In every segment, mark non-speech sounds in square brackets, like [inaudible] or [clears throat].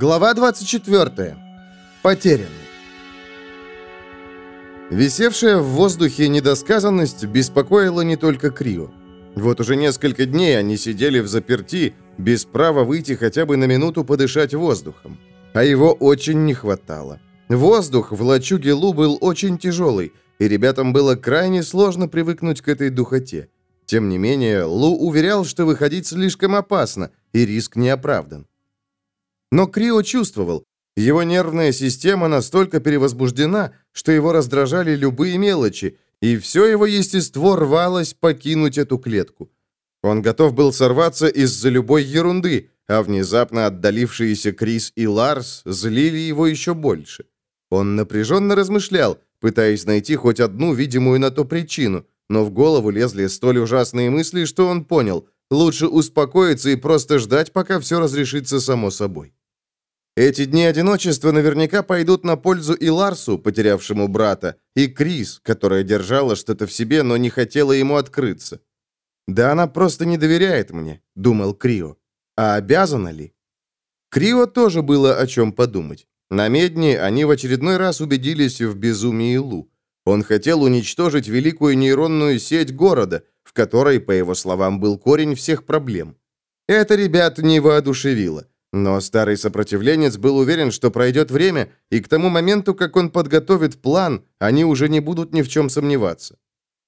Глава 24. Потерянный. Висевшая в воздухе недосказанность беспокоила не только Крио. Вот уже несколько дней они сидели в заперти, без права выйти хотя бы на минуту подышать воздухом. А его очень не хватало. Воздух в лачуге Лу был очень тяжелый, и ребятам было крайне сложно привыкнуть к этой духоте. Тем не менее, Лу уверял, что выходить слишком опасно, и риск не оправдан. Но Крио чувствовал, его нервная система настолько перевозбуждена, что его раздражали любые мелочи, и все его естество рвалось покинуть эту клетку. Он готов был сорваться из-за любой ерунды, а внезапно отдалившиеся Крис и Ларс злили его еще больше. Он напряженно размышлял, пытаясь найти хоть одну видимую на то причину, но в голову лезли столь ужасные мысли, что он понял, лучше успокоиться и просто ждать, пока все разрешится само собой. Эти дни одиночества наверняка пойдут на пользу и Ларсу, потерявшему брата, и Крис, которая держала что-то в себе, но не хотела ему открыться. «Да она просто не доверяет мне», — думал Крио. «А обязана ли?» Крио тоже было о чем подумать. На Медне они в очередной раз убедились в безумии Лу. Он хотел уничтожить великую нейронную сеть города, в которой, по его словам, был корень всех проблем. Это ребят не воодушевило. Но старый сопротивленец был уверен, что пройдет время, и к тому моменту, как он подготовит план, они уже не будут ни в чем сомневаться.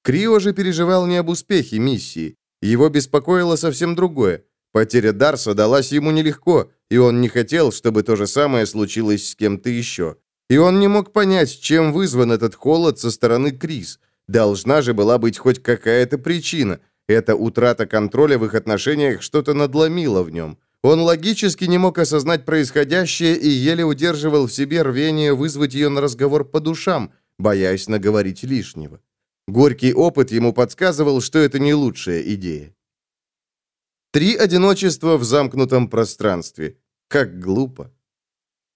Крио же переживал не об успехе миссии. Его беспокоило совсем другое. Потеря Дарса далась ему нелегко, и он не хотел, чтобы то же самое случилось с кем-то еще. И он не мог понять, чем вызван этот холод со стороны Крис. Должна же была быть хоть какая-то причина. Эта утрата контроля в их отношениях что-то надломила в нем. Он логически не мог осознать происходящее и еле удерживал в себе рвение вызвать ее на разговор по душам, боясь наговорить лишнего. Горький опыт ему подсказывал, что это не лучшая идея. Три одиночества в замкнутом пространстве. Как глупо.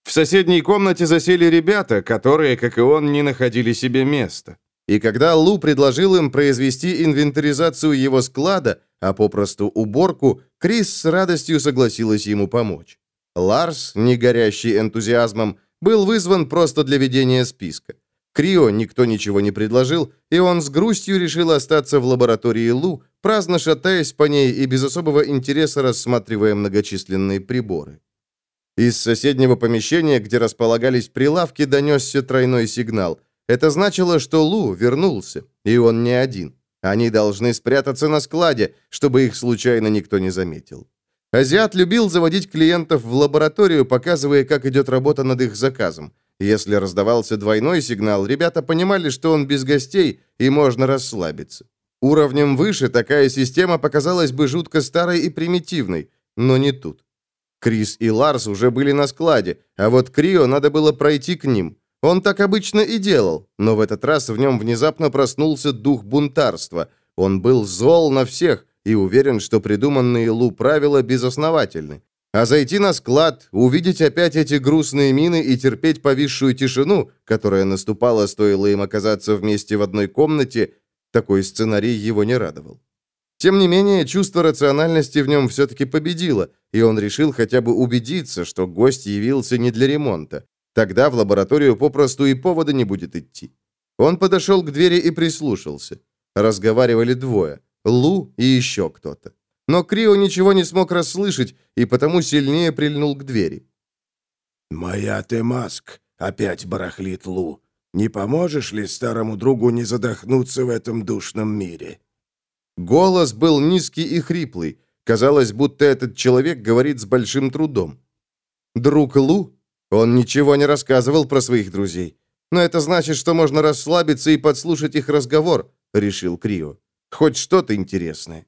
В соседней комнате засели ребята, которые, как и он, не находили себе места. И когда Лу предложил им произвести инвентаризацию его склада, а попросту уборку, Крис с радостью согласилась ему помочь. Ларс, не горящий энтузиазмом, был вызван просто для ведения списка. Крио никто ничего не предложил, и он с грустью решил остаться в лаборатории Лу, праздно шатаясь по ней и без особого интереса рассматривая многочисленные приборы. Из соседнего помещения, где располагались прилавки, донесся тройной сигнал. Это значило, что Лу вернулся, и он не один. Они должны спрятаться на складе, чтобы их случайно никто не заметил. Азиат любил заводить клиентов в лабораторию, показывая, как идет работа над их заказом. Если раздавался двойной сигнал, ребята понимали, что он без гостей, и можно расслабиться. Уровнем выше такая система показалась бы жутко старой и примитивной, но не тут. Крис и Ларс уже были на складе, а вот Крио надо было пройти к ним. Он так обычно и делал, но в этот раз в нем внезапно проснулся дух бунтарства. Он был зол на всех и уверен, что придуманные Лу правила безосновательны. А зайти на склад, увидеть опять эти грустные мины и терпеть повисшую тишину, которая наступала, стоило им оказаться вместе в одной комнате, такой сценарий его не радовал. Тем не менее, чувство рациональности в нем все-таки победило, и он решил хотя бы убедиться, что гость явился не для ремонта. Тогда в лабораторию попросту и повода не будет идти. Он подошел к двери и прислушался. Разговаривали двое — Лу и еще кто-то. Но Крио ничего не смог расслышать, и потому сильнее прильнул к двери. «Моя ты, Маск, опять барахлит Лу. Не поможешь ли старому другу не задохнуться в этом душном мире?» Голос был низкий и хриплый. Казалось, будто этот человек говорит с большим трудом. Друг Лу? Он ничего не рассказывал про своих друзей. Но это значит, что можно расслабиться и подслушать их разговор, решил Крио. Хоть что-то интересное.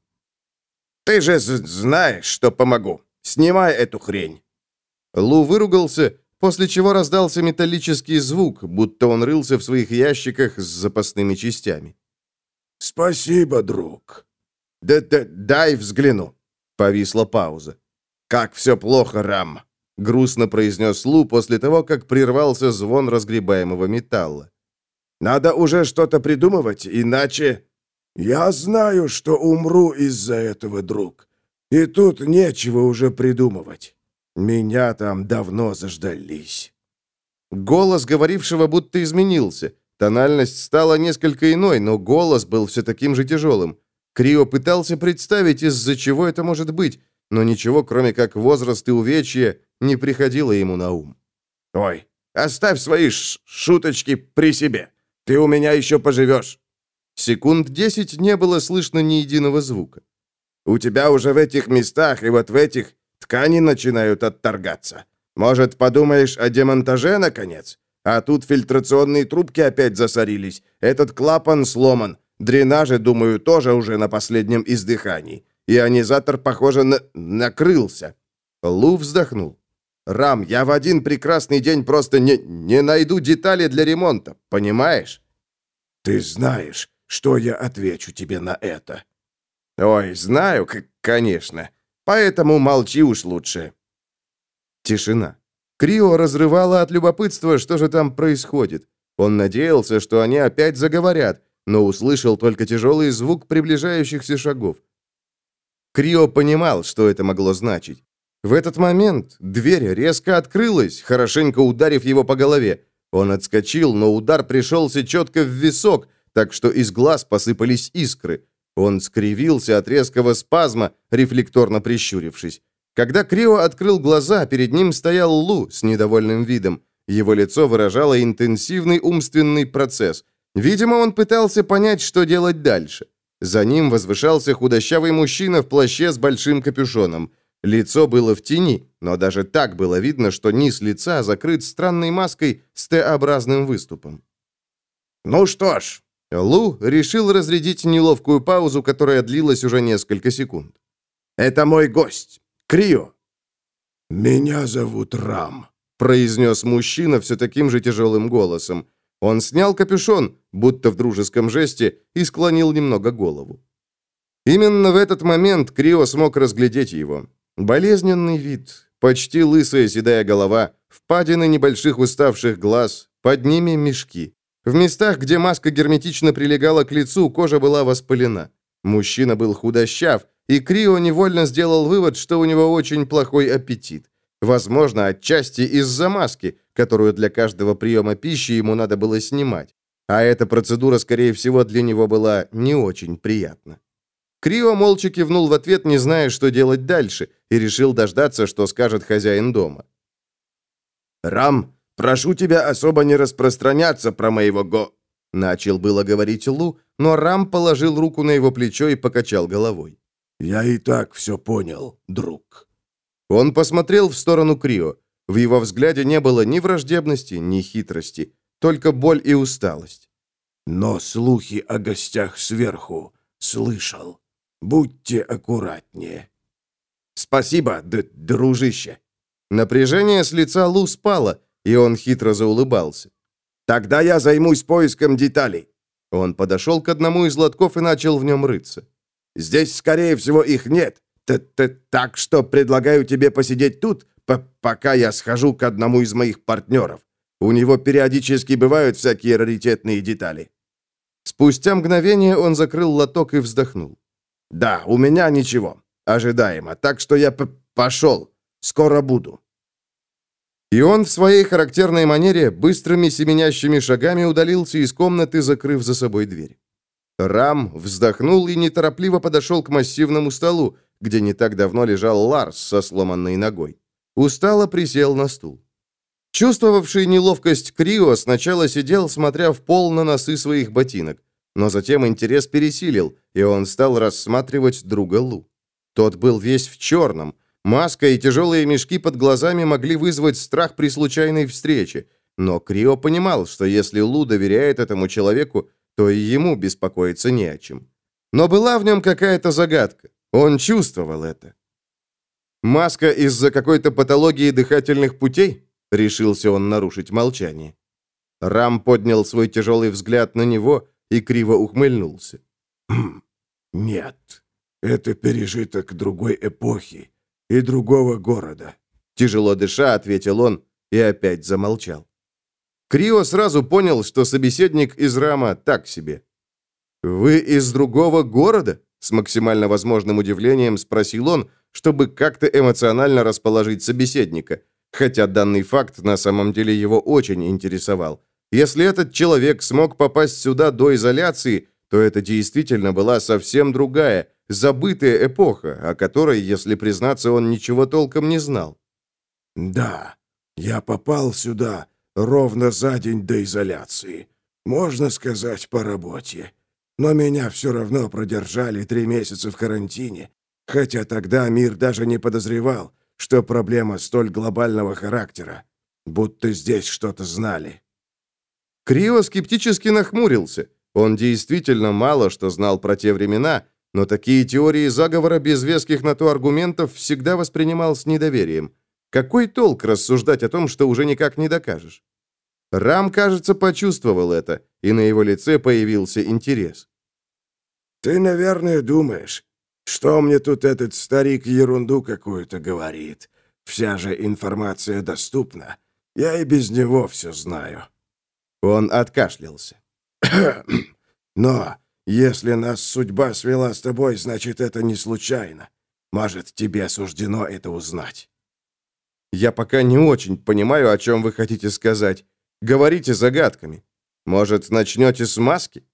Ты же знаешь, что помогу. Снимай эту хрень. Лу выругался, после чего раздался металлический звук, будто он рылся в своих ящиках с запасными частями. «Спасибо, друг». «Да, да дай взгляну». Повисла пауза. «Как все плохо, Рам», — грустно произнес Лу после того, как прервался звон разгребаемого металла. «Надо уже что-то придумывать, иначе...» «Я знаю, что умру из-за этого, друг. И тут нечего уже придумывать». Меня там давно заждались». Голос говорившего будто изменился. Тональность стала несколько иной, но голос был все таким же тяжелым. Крио пытался представить, из-за чего это может быть, но ничего, кроме как возраст и увечья, не приходило ему на ум. «Ой, оставь свои шуточки при себе. Ты у меня еще поживешь». Секунд десять не было слышно ни единого звука. «У тебя уже в этих местах и вот в этих ткани начинают отторгаться. Может, подумаешь о демонтаже, наконец? А тут фильтрационные трубки опять засорились. Этот клапан сломан. Дренажи, думаю, тоже уже на последнем издыхании. Ионизатор, похоже, на... накрылся». Лу вздохнул. «Рам, я в один прекрасный день просто не, не найду детали для ремонта, понимаешь?» «Ты знаешь, что я отвечу тебе на это?» «Ой, знаю, конечно. Поэтому молчи уж лучше». Тишина. Крио разрывала от любопытства, что же там происходит. Он надеялся, что они опять заговорят, но услышал только тяжелый звук приближающихся шагов. Крио понимал, что это могло значить. В этот момент дверь резко открылась, хорошенько ударив его по голове. Он отскочил, но удар пришелся четко в висок, так что из глаз посыпались искры. Он скривился от резкого спазма, рефлекторно прищурившись. Когда Крио открыл глаза, перед ним стоял Лу с недовольным видом. Его лицо выражало интенсивный умственный процесс. Видимо, он пытался понять, что делать дальше. За ним возвышался худощавый мужчина в плаще с большим капюшоном. Лицо было в тени, но даже так было видно, что низ лица закрыт странной маской с Т-образным выступом. «Ну что ж», Лу решил разрядить неловкую паузу, которая длилась уже несколько секунд. «Это мой гость, Крио». «Меня зовут Рам», — произнес мужчина все таким же тяжелым голосом. Он снял капюшон, будто в дружеском жесте, и склонил немного голову. Именно в этот момент Крио смог разглядеть его. Болезненный вид, почти лысая седая голова, впадины небольших уставших глаз, под ними мешки. В местах, где маска герметично прилегала к лицу, кожа была воспалена. Мужчина был худощав, и Крио невольно сделал вывод, что у него очень плохой аппетит. Возможно, отчасти из-за маски, которую для каждого приема пищи ему надо было снимать. А эта процедура, скорее всего, для него была не очень приятна. Крио молча кивнул в ответ, не зная, что делать дальше, и решил дождаться, что скажет хозяин дома. «Рам, прошу тебя особо не распространяться про моего го...» Начал было говорить Лу, но Рам положил руку на его плечо и покачал головой. «Я и так все понял, друг». Он посмотрел в сторону Крио. В его взгляде не было ни враждебности, ни хитрости, только боль и усталость. «Но слухи о гостях сверху слышал. Будьте аккуратнее». «Спасибо, дружище». Напряжение с лица Лу спало, и он хитро заулыбался. «Тогда я займусь поиском деталей». Он подошел к одному из лотков и начал в нем рыться. «Здесь, скорее всего, их нет. Т -т так что предлагаю тебе посидеть тут, пока я схожу к одному из моих партнеров. У него периодически бывают всякие раритетные детали». Спустя мгновение он закрыл лоток и вздохнул. «Да, у меня ничего. Ожидаемо. Так что я пошел. Скоро буду». И он в своей характерной манере быстрыми семенящими шагами удалился из комнаты, закрыв за собой дверь. Рам вздохнул и неторопливо подошел к массивному столу, где не так давно лежал Ларс со сломанной ногой. Устало присел на стул. Чувствовавший неловкость Крио сначала сидел, смотря в пол на носы своих ботинок, но затем интерес пересилил, и он стал рассматривать друга Лу. Тот был весь в черном. Маска и тяжелые мешки под глазами могли вызвать страх при случайной встрече, но Крио понимал, что если Лу доверяет этому человеку, то и ему беспокоиться не о чем. Но была в нем какая-то загадка. Он чувствовал это. Маска из-за какой-то патологии дыхательных путей? Решился он нарушить молчание. Рам поднял свой тяжелый взгляд на него и криво ухмыльнулся. «Хм, «Нет, это пережиток другой эпохи и другого города», тяжело дыша, ответил он и опять замолчал. Крио сразу понял, что собеседник из Рама так себе. «Вы из другого города?» С максимально возможным удивлением спросил он, чтобы как-то эмоционально расположить собеседника, хотя данный факт на самом деле его очень интересовал. Если этот человек смог попасть сюда до изоляции, то это действительно была совсем другая, забытая эпоха, о которой, если признаться, он ничего толком не знал. «Да, я попал сюда ровно за день до изоляции. Можно сказать, по работе. Но меня все равно продержали три месяца в карантине, хотя тогда мир даже не подозревал, что проблема столь глобального характера, будто здесь что-то знали». Крио скептически нахмурился. Он действительно мало что знал про те времена, но такие теории заговора без веских на то аргументов всегда воспринимал с недоверием. Какой толк рассуждать о том, что уже никак не докажешь? Рам, кажется, почувствовал это, и на его лице появился интерес. «Ты, наверное, думаешь, что мне тут этот старик ерунду какую-то говорит? Вся же информация доступна. Я и без него все знаю». Он откашлялся. [clears throat] «Но если нас судьба свела с тобой, значит, это не случайно. Может, тебе суждено это узнать». «Я пока не очень понимаю, о чем вы хотите сказать. Говорите загадками. Может, начнете с маски?»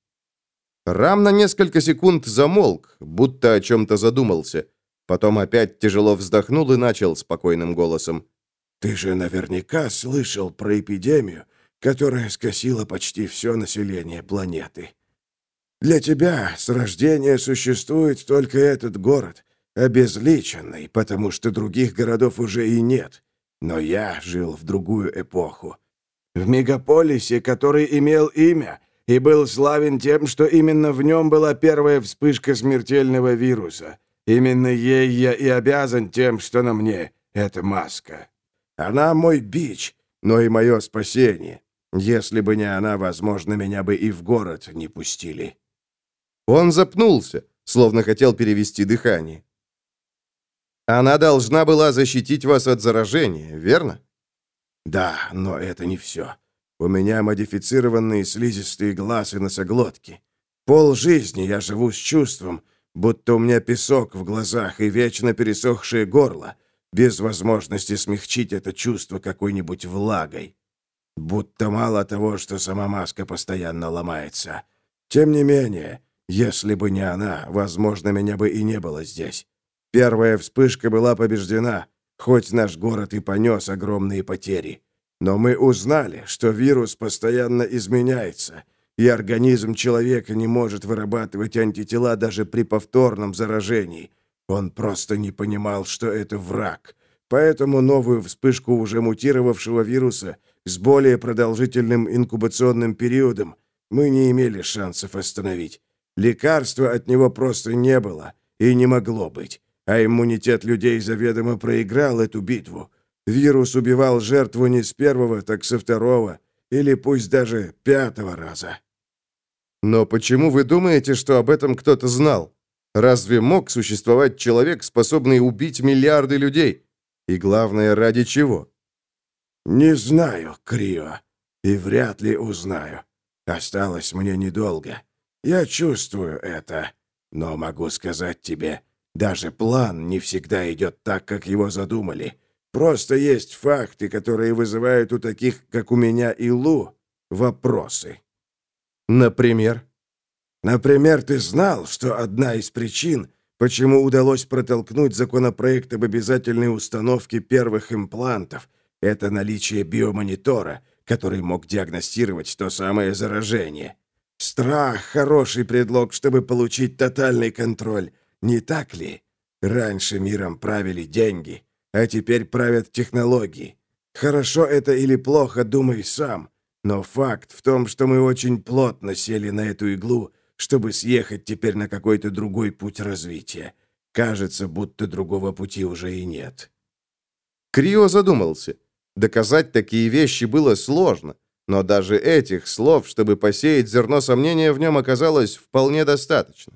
Рам на несколько секунд замолк, будто о чем-то задумался. Потом опять тяжело вздохнул и начал спокойным голосом. «Ты же наверняка слышал про эпидемию, которая скосила почти все население планеты. Для тебя с рождения существует только этот город, обезличенный, потому что других городов уже и нет. Но я жил в другую эпоху. В мегаполисе, который имел имя и был славен тем, что именно в нем была первая вспышка смертельного вируса. Именно ей я и обязан тем, что на мне эта маска. Она мой бич, но и мое спасение. Если бы не она, возможно, меня бы и в город не пустили». Он запнулся, словно хотел перевести дыхание. «Она должна была защитить вас от заражения, верно?» «Да, но это не все. У меня модифицированные слизистые глаз и носоглотки. Пол жизни я живу с чувством, будто у меня песок в глазах и вечно пересохшее горло, без возможности смягчить это чувство какой-нибудь влагой. Будто мало того, что сама маска постоянно ломается. Тем не менее, если бы не она, возможно, меня бы и не было здесь. Первая вспышка была побеждена, хоть наш город и понес огромные потери. Но мы узнали, что вирус постоянно изменяется, и организм человека не может вырабатывать антитела даже при повторном заражении. Он просто не понимал, что это враг. Поэтому новую вспышку уже мутировавшего вируса – с более продолжительным инкубационным периодом мы не имели шансов остановить. Лекарства от него просто не было и не могло быть, а иммунитет людей заведомо проиграл эту битву. Вирус убивал жертву не с первого, так со второго, или пусть даже пятого раза. Но почему вы думаете, что об этом кто-то знал? Разве мог существовать человек, способный убить миллиарды людей? И главное, ради чего? «Не знаю, Крио, и вряд ли узнаю. Осталось мне недолго. Я чувствую это, но могу сказать тебе, даже план не всегда идет так, как его задумали. Просто есть факты, которые вызывают у таких, как у меня и Лу, вопросы». «Например?» «Например, ты знал, что одна из причин, почему удалось протолкнуть законопроект об обязательной установке первых имплантов – это наличие биомонитора, который мог диагностировать то самое заражение. Страх — хороший предлог, чтобы получить тотальный контроль, не так ли? Раньше миром правили деньги, а теперь правят технологии. Хорошо это или плохо, думай сам. Но факт в том, что мы очень плотно сели на эту иглу, чтобы съехать теперь на какой-то другой путь развития. Кажется, будто другого пути уже и нет. Крио задумался. Доказать такие вещи было сложно, но даже этих слов, чтобы посеять зерно сомнения в нем, оказалось вполне достаточно.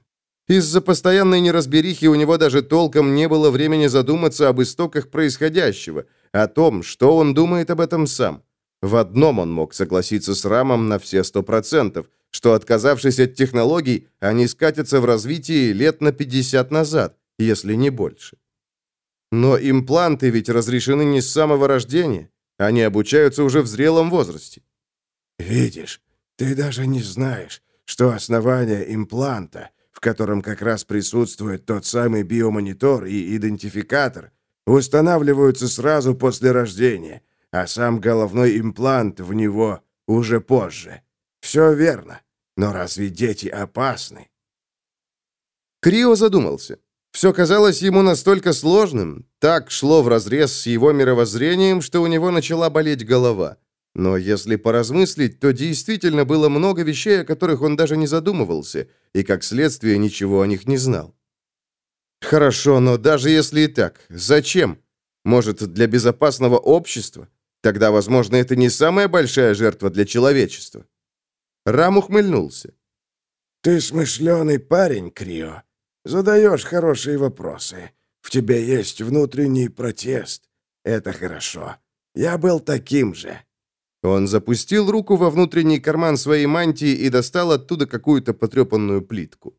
Из-за постоянной неразберихи у него даже толком не было времени задуматься об истоках происходящего, о том, что он думает об этом сам. В одном он мог согласиться с Рамом на все сто процентов, что, отказавшись от технологий, они скатятся в развитии лет на 50 назад, если не больше. Но импланты ведь разрешены не с самого рождения. Они обучаются уже в зрелом возрасте. Видишь, ты даже не знаешь, что основание импланта, в котором как раз присутствует тот самый биомонитор и идентификатор, устанавливаются сразу после рождения, а сам головной имплант в него уже позже. Все верно. Но разве дети опасны? Крио задумался. Все казалось ему настолько сложным, так шло вразрез с его мировоззрением, что у него начала болеть голова. Но если поразмыслить, то действительно было много вещей, о которых он даже не задумывался, и, как следствие, ничего о них не знал. Хорошо, но даже если и так, зачем? Может, для безопасного общества? Тогда, возможно, это не самая большая жертва для человечества. Рам ухмыльнулся. «Ты смышленый парень, Крио. Задаешь хорошие вопросы. В тебе есть внутренний протест. Это хорошо. Я был таким же». Он запустил руку во внутренний карман своей мантии и достал оттуда какую-то потрепанную плитку.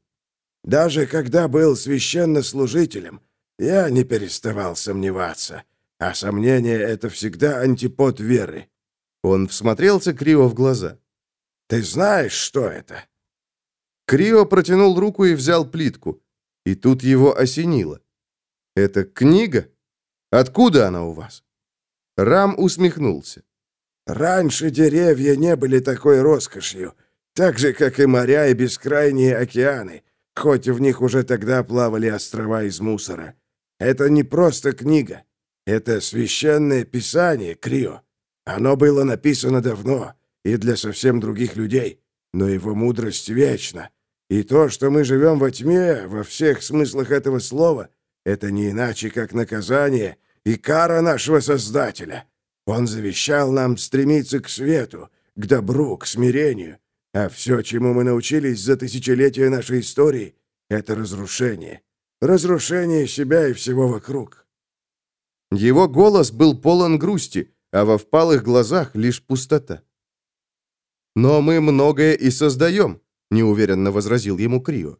«Даже когда был священнослужителем, я не переставал сомневаться. А сомнение — это всегда антипод веры». Он всмотрелся Крио в глаза. «Ты знаешь, что это?» Крио протянул руку и взял плитку. И тут его осенило. «Это книга? Откуда она у вас?» Рам усмехнулся. «Раньше деревья не были такой роскошью, так же, как и моря и бескрайние океаны, хоть в них уже тогда плавали острова из мусора. Это не просто книга. Это священное писание, Крио. Оно было написано давно и для совсем других людей, но его мудрость вечна. И то, что мы живем во тьме, во всех смыслах этого слова, это не иначе, как наказание и кара нашего Создателя. Он завещал нам стремиться к свету, к добру, к смирению. А все, чему мы научились за тысячелетия нашей истории, это разрушение. Разрушение себя и всего вокруг. Его голос был полон грусти, а во впалых глазах лишь пустота. «Но мы многое и создаем», — неуверенно возразил ему Крио.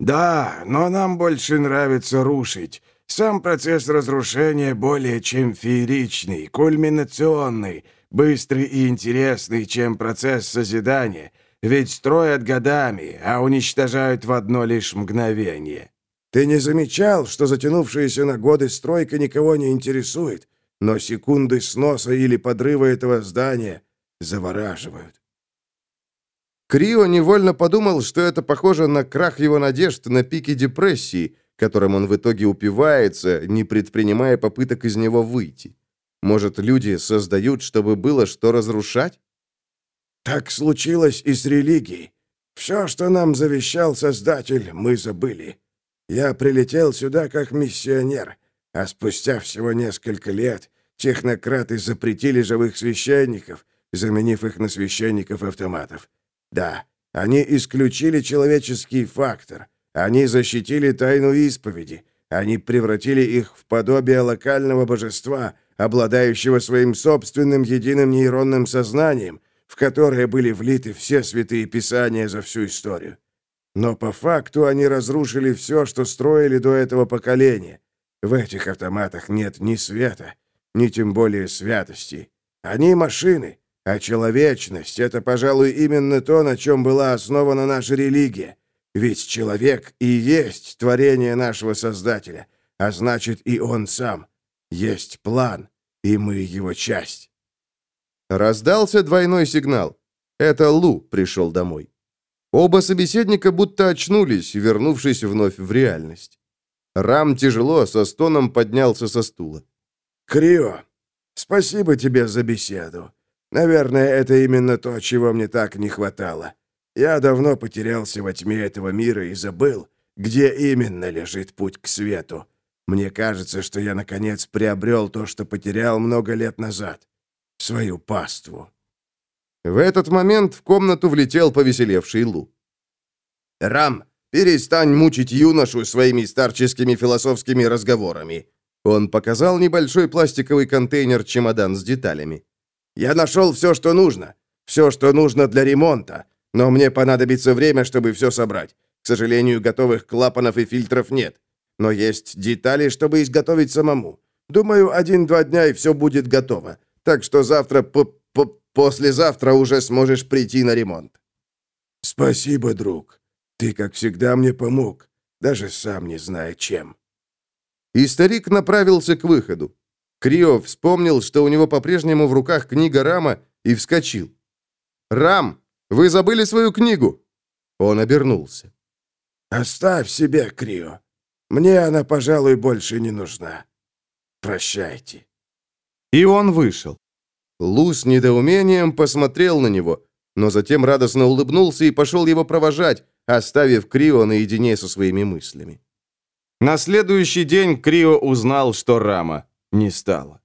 «Да, но нам больше нравится рушить. Сам процесс разрушения более чем фееричный, кульминационный, быстрый и интересный, чем процесс созидания, ведь строят годами, а уничтожают в одно лишь мгновение. Ты не замечал, что затянувшаяся на годы стройка никого не интересует, но секунды сноса или подрыва этого здания завораживают? Крио невольно подумал, что это похоже на крах его надежд на пике депрессии, которым он в итоге упивается, не предпринимая попыток из него выйти. Может, люди создают, чтобы было что разрушать? Так случилось и с религией. Все, что нам завещал Создатель, мы забыли. Я прилетел сюда как миссионер, а спустя всего несколько лет технократы запретили живых священников, заменив их на священников-автоматов. Да, они исключили человеческий фактор, они защитили тайну исповеди, они превратили их в подобие локального божества, обладающего своим собственным единым нейронным сознанием, в которое были влиты все святые писания за всю историю. Но по факту они разрушили все, что строили до этого поколения. В этих автоматах нет ни света, ни тем более святости. Они машины, а человечность — это, пожалуй, именно то, на чем была основана наша религия. Ведь человек и есть творение нашего Создателя, а значит и он сам. Есть план, и мы его часть. Раздался двойной сигнал. Это Лу пришел домой. Оба собеседника будто очнулись, вернувшись вновь в реальность. Рам тяжело, со стоном поднялся со стула. «Крио, спасибо тебе за беседу. Наверное, это именно то, чего мне так не хватало. Я давно потерялся во тьме этого мира и забыл, где именно лежит путь к свету. Мне кажется, что я, наконец, приобрел то, что потерял много лет назад. Свою паству». В этот момент в комнату влетел повеселевший Лу. «Рам, перестань мучить юношу своими старческими философскими разговорами». Он показал небольшой пластиковый контейнер-чемодан с деталями. «Я нашел все, что нужно. Все, что нужно для ремонта. Но мне понадобится время, чтобы все собрать. К сожалению, готовых клапанов и фильтров нет. но есть детали, чтобы изготовить самому. Думаю, один-два дня и все будет готово. Так что завтра, п -п послезавтра уже сможешь прийти на ремонт». «Спасибо, друг. Ты, как всегда, мне помог, даже сам не зная чем». И старик направился к выходу. Крио вспомнил, что у него по-прежнему в руках книга Рама, и вскочил. «Рам, вы забыли свою книгу!» Он обернулся. «Оставь себе, Крио. Мне она, пожалуй, больше не нужна. Прощайте». И он вышел. Лу с недоумением посмотрел на него, но затем радостно улыбнулся и пошел его провожать, оставив Крио наедине со своими мыслями. На следующий день Крио узнал, что Рама не стало.